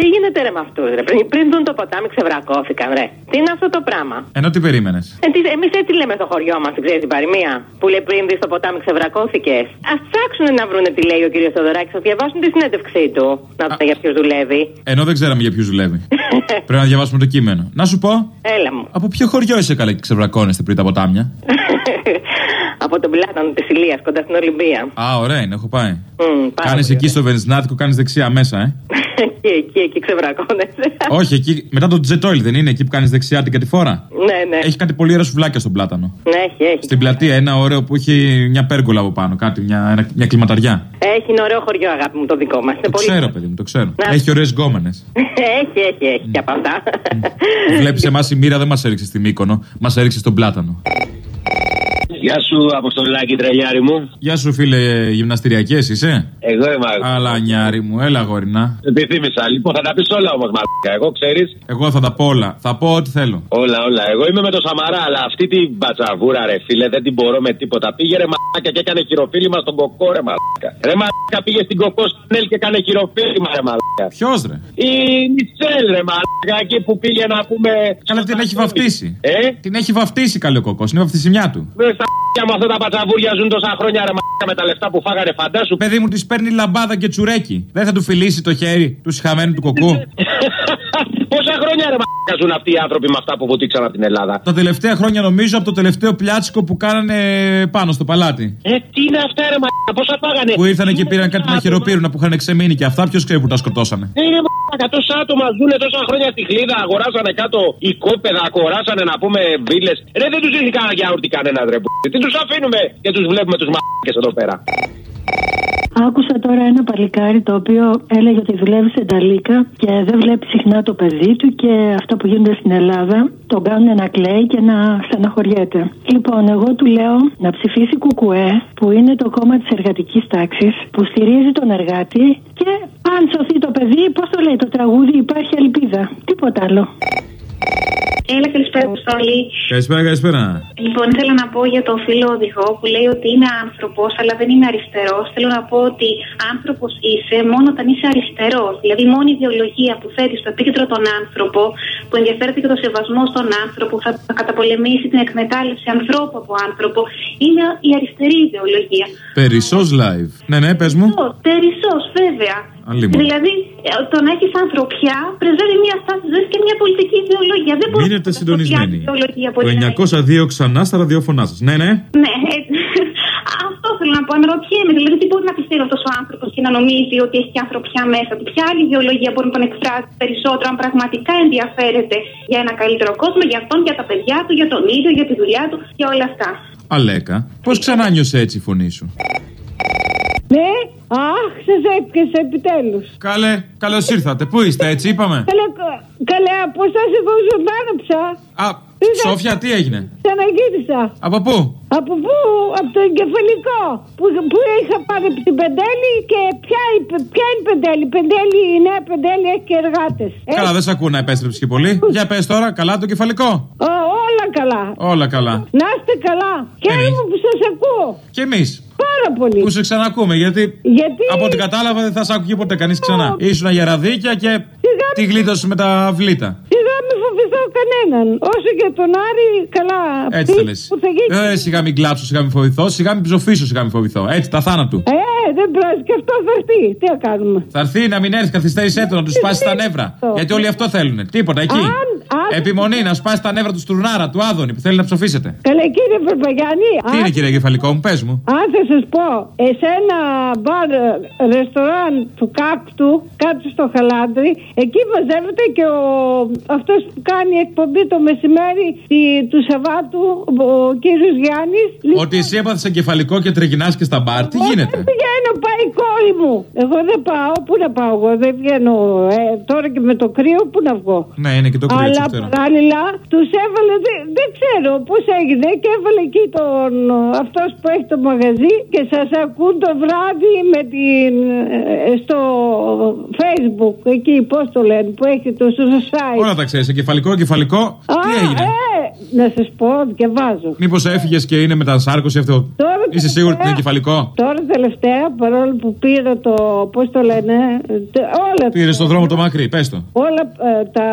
Τι γίνεται ρε με αυτούς, ρε; Πριν, πριν δουν το ποτάμι ξεβρακώθηκαν, ρε. Τι είναι αυτό το πράγμα; Ενώ τι περίμενες; Ε, Εμείς έτσι λέμε στο χωριό μας, ξέρεις την παροιμία. Που λέει πριν δεις το ποτάμι ξεβρακώθηκες. Α ψάξουν να βρούνε τι λέει ο κύριος Θεοδωράκης, θα διαβάσουν τη συνέντευξή του. Να δουν για ποιου δουλεύει. Ενώ δεν ξέραμε για ποιου δουλεύει. Πρέπει να διαβάσουμε το κείμενο. Να σου πω. Έλα μου. Από ποιο χωριό είσαι καλά και ξεβρακώνεστε πριν τα ποτάμια; Από τον πλάτανο της Ηλίας κοντά στην Ολυμπία. Α, ωραία είναι, έχω πάει. Μμ, πάρα Κάνεις πολύ εκεί στο Βενζινάτικο, κάνεις δεξιά μέσα, ε. εκεί, εκεί, εκεί ξεβρακώνεσαι. Όχι, εκεί μετά το τζετόιλ δεν είναι, εκεί που κάνεις δεξιά την κατηφόρα. ναι, ναι. Έχει κάτι πολύ ωραία σουβλάκια στον πλάτανο. Ναι, έχει, έχει. Στην πλατεία ένα ωραίο που έχει μια πέργολα από πάνω, κάτι, μια, ένα- μια κλιματαριά. Έχει είναι ωραίο χωριό, αγάπη μου, το δικό μας. Το ξέρω, παιδί μου, το ξέρω. Να. Έχει ωραίες γκόμενες. έχει, έχει, έχει και από αυτά. Βλέπεις εμάς η μοίρα δεν μας έριξε στη Μύκονο, μας έριξε στον πλάτανο. Γεια σου, Αποστολάκη, τρελιάρι μου. Γεια σου, φίλε, γυμναστηριακές είσαι; Εγώ είμαι. Αλλά νιάρι μου, έλα γορίνα. Επιθύμησα. Λοιπόν, θα τα πεις όλα όμως, μαλάκα. Εγώ ξέρεις; Εγώ θα τα πω όλα. Θα πω ό,τι θέλω. Όλα, όλα. Εγώ είμαι με το Σαμαρά, αλλά αυτή την μπατσαβούρα, ρε φίλε, δεν την μπορώ με τίποτα. Πήγε ρε μαλάκα και έκανε χειροφίλημα στον κοκό, ρε μαλάκα. Ρε μαλάκα πήγε στην κοκό Νέλ και έκανε χειροφίλημα, ρε μαλάκα. Ποιος ρε; Η Μιτσέλ, ρε μαλάκα, εκεί που πήγε να πούμε. Καλά, την έχει βαφτίσει. Ε, Την έχει βαφτίσει καλή ο κοκός. Είναι βαφτισιμιά του. με στα για με αυτά τα πατσαβούρια ζουν τόσα χρόνια, ρε μαλάκα, με τα λεφτά που φάγανε, φαντάσου. Παιδί μου τη παίρνει λαμπάδα και τσουρέκι. Δεν θα του φιλήσει το χέρι τους συχαμένου του κοκού. Πόσα χρόνια ρε μαλάκα ζουν αυτοί οι άνθρωποι με αυτά που βουτήξαν από την Ελλάδα. Τα τελευταία χρόνια νομίζω από το τελευταίο πλιάτσικο που κάνανε πάνω στο παλάτι. Ε, τι είναι αυτά ρε μαλάκα, πόσα φάγανε; Που ήρθαν και πήραν κάτι μαχαιροπύρουνα που είχαν ξεμείνει και αυτά. Ποιος ξέρει που τα σκοτώσανε. Ε, ρε μαλάκα, τόσα άτομα ζουν τόσα χρόνια στη χλίδα, αγοράσανε κάτω οικόπεδα, αγοράσανε να πούμε βίλε. Ρε δεν τους δίνει κανένα γιαούρτι κανένας ρε. που. Τι τους αφήνουμε και τους βλέπουμε τους μαλάκες εδώ πέρα. Άκουσα τώρα ένα παλικάρι το οποίο έλεγε ότι δουλεύει σε Ταλίκα και δεν βλέπει συχνά το παιδί του και αυτά που γίνονται στην Ελλάδα τον κάνουν να κλαίει και να στεναχωριέται. Λοιπόν, εγώ του λέω να ψηφίσει Κουκουέ που είναι το κόμμα της εργατικής τάξης που στηρίζει τον εργάτη και αν σωθεί το παιδί, πώς το λέει το τραγούδι, υπάρχει ελπίδα. Τίποτα άλλο. Έλα, καλησπέρα, Αποστόλη. Καλησπέρα, καλησπέρα. Λοιπόν, ήθελα να πω για το φίλο οδηγό που λέει ότι είναι άνθρωπος, αλλά δεν είναι αριστερός. Θέλω να πω ότι άνθρωπος είσαι μόνο όταν είσαι αριστερός. Δηλαδή, η μόνη ιδεολογία που θέτει στο επίκεντρο τον άνθρωπο, που ενδιαφέρεται για το σεβασμό στον άνθρωπο, που θα καταπολεμήσει την εκμετάλλευση ανθρώπου από άνθρωπο, είναι η αριστερή ιδεολογία. Περισσός live. Ναι, ναι, πες μου. Περισσός, βέβαια. Αλλήμον. Δηλαδή, ε, το να έχεις ανθρωπιά πρεσβεύει μια στάση ζωής και μια πολιτική ιδεολογία. Δεν μπορείς Μείνετε να συντονισμένοι. η ιδεολογία από Το την άλλη. 902 ξανά στα ραδιόφωνά σας. Ναι, ναι. Ναι, ε, αυτό θέλω να πω. Αναρωτιέμαι, δηλαδή, τι μπορεί να πιστεύει αυτός ο άνθρωπος και να νομίζει ότι έχει και ανθρωπιά μέσα του; Ποια άλλη ιδεολογία μπορεί να τον εκφράσει περισσότερο, αν πραγματικά ενδιαφέρεται για ένα καλύτερο κόσμο, για αυτόν, για τα παιδιά του, για τον ίδιο, για τη δουλειά του, για όλα αυτά; Αλέκα, πώς ξανά νιώσε έτσι η φωνή σου; Ναι, αχ, σε έπιασε επιτέλους. Καλέ, καλώς ήρθατε. Πού είστε, έτσι είπαμε; Καλέ, καλέ, πώ θα σε πω ζωντάνο πια. Α, Σόφια, τι έγινε; Ξαναγύρισα. Από πού; Από πού, από το εγκεφαλικό. Που, που είχα πάρει από την Πεντέλη και ποια, η- ποια είναι η Πεντέλη; Η Πεντέλη, η νέα Πεντέλη έχει και εργάτες. Καλά, δεν σε ακούω να επέστρεψε και πολύ. Για πες τώρα, καλά το κεφαλικό; όλα καλά. Όλα καλά. Να είστε καλά. Χαίρομαι που σας ακούω. Και εμείς. Πάρα πολύ. Που σε ξανακούμε, γιατί, Γιατί- από ό,τι κατάλαβα δεν θα σε άκουγε ποτέ κανείς ξανά. Ήσουν για ραδίκια και Σιγά τη γλίτωσες με τα βλήτα. Σιγά μη φοβηθώ κανέναν. Όσο για τον Άρη, καλά. Έτσι Αυτή θα λες. που θα γίνει. Ε, σιγά μην κλάψω, σιγά μην φοβηθώ, σιγά μην ψοφήσω, σιγά μην φοβηθώ. Έτσι, τα θάνατου. Ε, δεν πειράζει και αυτό θα έρθει. Τι να κάνουμε; Θα έρθει να μην έρθει, καθυστέρησέ του, να του σπάσει τα νεύρα. Γιατί όλοι αυτό θέλουν. Τίποτα εκεί. Αν- Επιμονή να σπάσει τα νεύρα του Στουρνάρα, του Άδωνη που θέλει να ψοφήσετε. Καλέ κύριε Περπαγιάννη. Τι είναι κύριε Κεφαλικό μου, πες μου. Αν θα σας πω, εσένα μπαρ ε, ρεστοράν του κάκτου κάτω στο χαλάντρι, εκεί μαζεύεται και ο αυτός που κάνει εκπομπή το μεσημέρι τη- του Σαββάτου, ο κύριος Γιάννης. Ότι εσύ έπαθες εγκεφαλικό και τρεγινά και στα μπαρ, τι γίνεται; Πηγαίνω, πάει η κόρη μου. Εγώ δεν πάω, πού να πάω, εγώ δεν βγαίνω. Ε, τώρα και με το κρύο, πού να βγω. Ναι, είναι και το κρύο, Αλλά έτσι ξέρω. παράλληλα τους έβαλε, δεν, δεν ξέρω πώς έγινε και έβαλε εκεί τον αυτός που έχει το μαγαζί και σας ακούν το βράδυ με την, ε, στο facebook εκεί, πώς το λένε, που έχει το στο site. Όλα τα ξέρεις, εγκεφαλικό, εγκεφαλικό. Τι Α, έγινε; Ε, να σας πω, διαβάζω. Μήπως έφυγες και είναι μετασάρκωση αυτό; Τώρα Είσαι σίγουρη ότι είναι κεφαλικό; Τώρα τελευταία, παρόλο που πήρα το. Πώς το λένε. τε- Όλα. Πήρες στον δρόμο το μακρύ, πες το. Όλα ε, τα.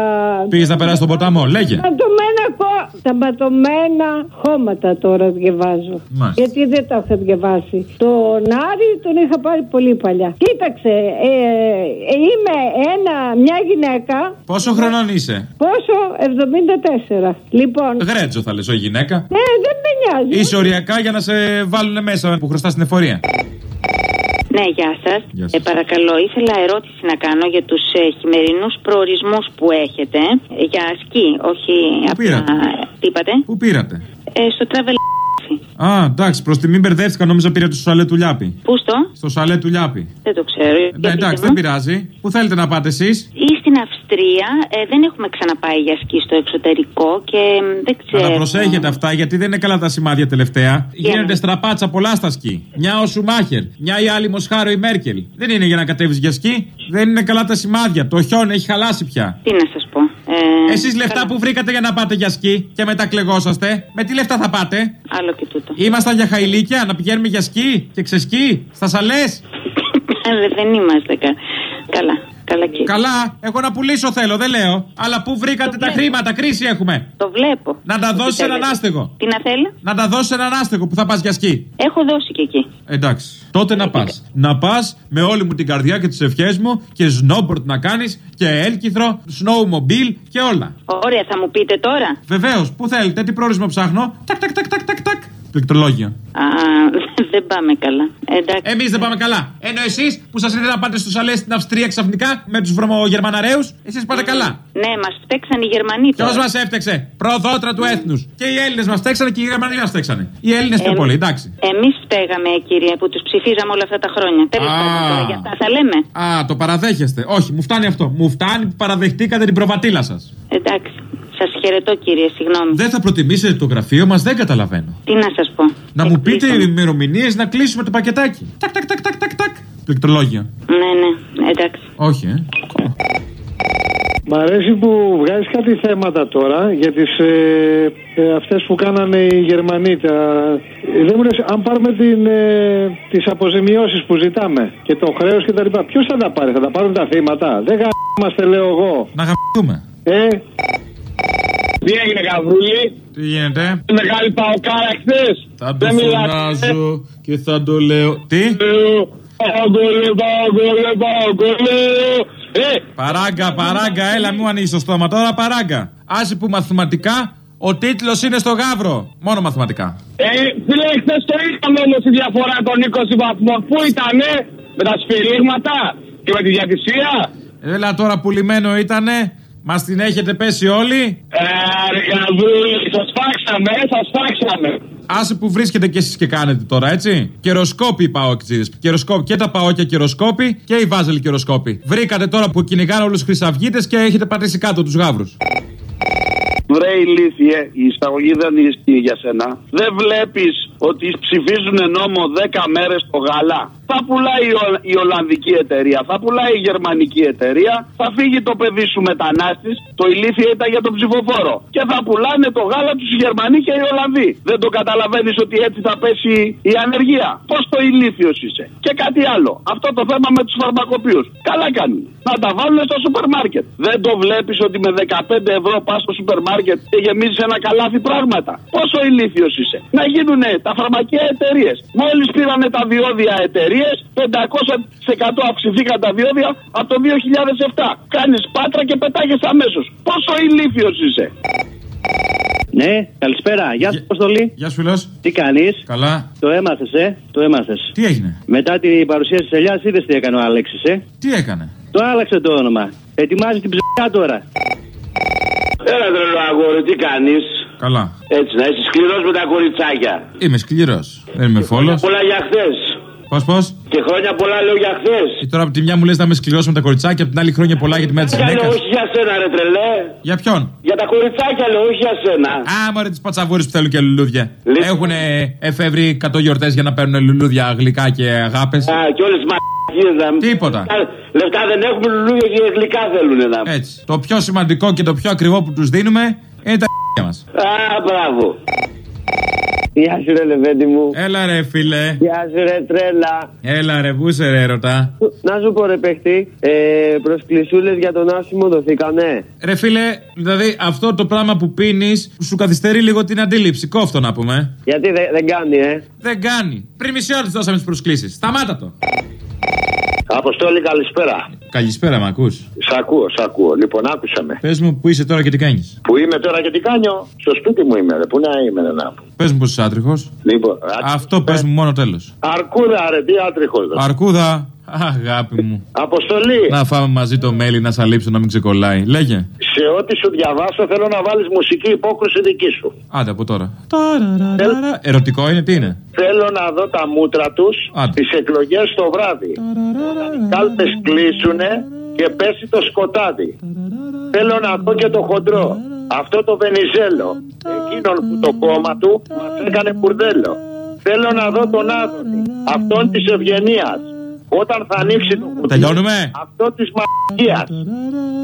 Πήγες να περάσεις τον ποταμό, λέγε. Ματωμένα κο- τα ματωμένα χώματα τώρα διαβάζω. Μάλιστα. Γιατί δεν τα είχα διαβάσει. Τον Άρη τον είχα πάρει πολύ παλιά. Κοίταξε, ε, ε, είμαι ένα, μια γυναίκα. Πόσο χρονών είσαι; Πόσο; 74. Λοιπόν. Γρέτζο θα λες, όχι γυναίκα. Ε, δεν με νοιάζει. Είσαι οριακά για να σε βάλουν μέσα που χρωστάς στην εφορία. Ναι, γεια σας. Γεια σας. Ε, παρακαλώ, ήθελα ερώτηση να κάνω για τους ε, χειμερινούς προορισμούς που έχετε. Ε, για σκι, όχι από πήρατε; Τι είπατε; Πού πήρατε; Ε, στο travel. Α, εντάξει, προς τιμή μπερδεύτηκα, νόμιζα πήρατε στο σαλέ του Λιάπη. Πού στο; Στο σαλέ του Λιάπη. Δεν το ξέρω. Ναι, Για εντάξει, πείτε δεν μου. πειράζει. Πού θέλετε να πάτε εσείς; Ή στην Αυστρία ε, δεν έχουμε ξαναπάει για σκι στο εξωτερικό και μ, δεν ξέρω. Αλλά προσέχετε αυτά γιατί δεν είναι καλά τα σημάδια τελευταία. Γίνονται στραπάτσα πολλά στα σκι. Μια ο Σουμάχερ, μια η άλλη Μοσχάρο η Μέρκελ. Δεν είναι για να κατέβεις για σκι. Δεν είναι καλά τα σημάδια. Το χιόνι έχει χαλάσει πια. Τι να σας πω. Ε, Εσείς λεφτά που βρήκατε για να πάτε για σκι και μετά κλεγόσαστε, με τι λεφτά θα πάτε; Άλλο και τούτο. Ήμασταν για χαϊλίκια να πηγαίνουμε για σκι και ξεσκι στα σαλές. Αλλά δεν είμαστε κα... καλά. Καλά κύριε. Καλά, εγώ να πουλήσω θέλω, δεν λέω. Αλλά πού βρήκατε τα χρήματα, κρίση έχουμε. Το βλέπω. Να τα δώσεις έναν άστεγο. Τι να θέλει. Να τα δώσεις έναν άστεγο που θα πας για σκι. Έχω δώσει και εκεί. Εντάξει. Τότε να πας. Να πας με όλη μου την καρδιά και τις ευχές μου και snowboard να κάνεις και έλκυθρο, snowmobile και όλα. Ωραία, θα μου πείτε τώρα. Βεβαίως, πού θέλετε, τι προορισμό ψάχνω. Τακ, τακ, τακ, τακ, τακ, τακ. Πληκτρολόγια. Α, δεν πάμε καλά. Εντάξει. Εμείς δεν πάμε καλά. Ενώ εσείς που σας ήρθε να πάτε στους αλές στην Αυστρία ξαφνικά με τους βρωμογερμαναρέους, εσείς πάτε καλά. Ναι, μας φταίξαν οι Γερμανοί Ποιο τώρα. μας έφτεξε, προδότρα του έθνους. Και οι Έλληνες μας φταίξανε και οι Γερμανοί μας φταίξανε. Οι Έλληνες πιο Ε, πολύ, εντάξει. Εμείς φταίγαμε, κύριε, που τους ψηφίζαμε όλα αυτά τα χρόνια. Τέλος Α. πάντων, τώρα για αυτά θα λέμε. Α, το παραδέχεστε. Όχι, μου φτάνει αυτό. Μου φτάνει που παραδεχτήκατε την προβατήλα σας. Εντάξει. Σας χαιρετώ, κύριε, συγγνώμη. Δεν θα προτιμήσετε το γραφείο μας, δεν καταλαβαίνω. Τι να σας πω. Να μου πείτε Εκπλήσωμαι. ημερομηνίες να κλείσουμε το πακετάκι. Τακ, τακ, τακ, τακ, τακ, τακ. Πληκτρολόγια. Ναι, ναι, εντάξει. Όχι, ε. Μ' αρέσει που βγάζεις κάτι θέματα τώρα για τις ε, ε, αυτές που κάνανε οι Γερμανοί. Τα... Ε, Δεν μου λες, αν πάρουμε την, ε, τις αποζημιώσεις που ζητάμε και το χρέος και τα λοιπά, ποιος θα τα πάρει, θα τα πάρουν τα θύματα; Δεν γαμμάστε λέω εγώ. Να γαμπτούμε. Ε, Τι έγινε, Γαβρούλη. Τι γίνεται; Μεγάλη παοκάρα χθες. Θα το φωνάζω και θα το λέω. Τι; Παογκολέ, παογκολέ, παογκολέ. Ε, Παράγκα, παράγκα, έλα μου ανοίξει το στόμα τώρα, παράγκα. Άσε που μαθηματικά ο τίτλος είναι στο γάβρο. Μόνο μαθηματικά. ε, φίλε, χθες το είχαμε όμως η διαφορά των 20 βαθμών. Πού ήτανε, με τα σφυρίγματα και με τη διατησία. Έλα τώρα πουλημένο ήτανε. Μας την έχετε πέσει όλοι. Ε, ρε Γαβρούλη, σα φάξαμε, σα φάξαμε. Άσε που βρίσκετε κι εσείς και κάνετε τώρα, έτσι. Καιροσκόποι οι παόκτζιδε. Καιροσκόποι και τα παόκια καιροσκόποι και οι βάζελοι καιροσκόποι. Βρήκατε τώρα που κυνηγάνε όλους τους χρυσαυγίτες και έχετε πατήσει κάτω τους γάβρους. Βρε ηλίθιε, η εισαγωγή δεν ισχύει για σένα. Δεν βλέπεις ότι ψηφίζουν νόμο 10 μέρες το γάλα. Θα πουλάει η, Ο- η Ολλανδική εταιρεία, θα πουλάει η Γερμανική εταιρεία, θα φύγει το παιδί σου μετανάστης, το ηλίθιο ήταν για τον ψηφοφόρο. Και θα πουλάνε το γάλα τους οι Γερμανοί και οι Ολλανδοί. Δεν το καταλαβαίνεις ότι έτσι θα πέσει η ανεργία. Πώς το ηλίθιος είσαι. Και κάτι άλλο. Αυτό το θέμα με τους φαρμακοποιούς. Καλά κάνουν. Να τα βάλουν στο σούπερ μάρκετ. Δεν το βλέπεις ότι με 15 ευρώ πας στο σούπερ μάρκετ και γεμίζεις ένα καλάθι πράγματα. Πόσο ηλίθιος είσαι. Να γίνουν τα φαρμακεία εταιρείες. Μόλις πήρανε τα διόδια εταιρείες, 500% αυξηθήκαν τα διόδια από το 2007. Κάνεις πάτρα και πετάγεσαι αμέσως. Πόσο ηλίθιος είσαι. Ναι, καλησπέρα. Γεια σου, Αποστολή. Γεια σου, φίλος. Τι κάνεις; Καλά. Το έμαθες, ε; Το έμαθες. Τι έγινε; Μετά την παρουσίαση της Ελιάς, είδες τι έκανε ο Αλέξης, ε; Τι έκανε; Το άλλαξε το όνομα. Ετοιμάζει την ψυχιά τώρα. Έλα τρελό αγόρι, τι κάνεις; Καλά. Έτσι, να είσαι σκληρός με τα κοριτσάκια. Είμαι σκληρός. Δεν είμαι φόλος. Πολλά για χθες. Πώς, πώς; Και χρόνια πολλά λέω για χθες. Και τώρα από τη μια μου λες να με σκληρώσω με τα κοριτσάκια, από την άλλη χρόνια πολλά για τη μέρα της Για λέω, γυναίκας. όχι για σένα, ρε τρελέ. Για ποιον; Για τα κοριτσάκια λέω, όχι για σένα. Α, μωρέ τις πατσαβούρες που θέλουν και λουλούδια. Λε- Έχουν εφεύρει 100 γιορτές για να παίρνουν λουλούδια γλυκά και αγάπες; Α, και όλες τις μαγικίε να Τίποτα. Λεφτά δεν έχουμε λουλούδια και γλυκά θέλουν να. Έτσι. Το πιο σημαντικό και το πιο ακριβό που τους δίνουμε είναι τα μα. Α, μπράβο. Γεια σου, ρε Λεβέντι μου. Έλα ρε φίλε. Γεια σου, ρε τρέλα. Έλα ρε, πού σε ρε ρωτά. Να σου πω, ρε παίχτη, ε, προσκλησούλες για τον άσημο δοθήκανε. Ρε φίλε, δηλαδή αυτό το πράγμα που πίνεις σου καθυστερεί λίγο την αντίληψη. Κόφτο να πούμε. Γιατί δεν δεν κάνει, ε; Δεν κάνει. Πριν μισή ώρα της δώσαμε τις προσκλήσεις. Σταμάτα το. Αποστόλη, καλησπέρα. Καλησπέρα, μ' ακούς. Σ' ακούω, σ' ακούω. Λοιπόν, άκουσα με. Πες μου που είσαι τώρα και τι κάνεις; Που είμαι τώρα και τι κάνω; Στο σπίτι μου είμαι, ρε. Πού να είμαι, ρε, να πω. Πες μου πω είσαι άτριχος. Λοιπόν, Αυτό πες μου μόνο τέλος. Αρκούδα, ρε, τι άτριχος. Αρκούδα. Αγάπη μου. Αποστολή, Να φάμε μαζί το μέλι να σαλείψω να μην ξεκολλάει. Λέγε. σε ό,τι σου διαβάσω θέλω να βάλεις μουσική υπόκριση δική σου. Άντε από τώρα. Ταραραραρα. Ερωτικό είναι, τι είναι. Θέλω να δω τα μούτρα του Άντε. τι εκλογέ το βράδυ. Οι κάλπε κλείσουνε και πέσει το σκοτάδι. Θέλω να δω και το χοντρό. Αυτό το Βενιζέλο. Εκείνον που το κόμμα του μας έκανε μπουρδέλο. Θέλω να δω τον Άδωνη. Αυτόν της ευγενίας. Όταν θα ανοίξει το κουτί. Τελειώνουμε. Αυτό της μαγείας.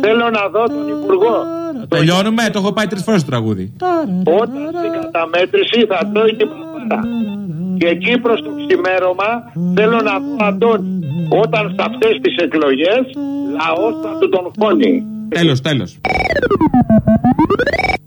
Θέλω να δω τον Υπουργό. Τελειώνουμε, το έχω πάει τρεις φορές το τραγούδι. Όταν στην καταμέτρηση θα τρώει την παπάρα. Και εκεί προς το ξημέρωμα θέλω να δω Αντώνη. Όταν σε αυτές τις εκλογές λαός θα του τον χώνει. Τέλος, τέλος.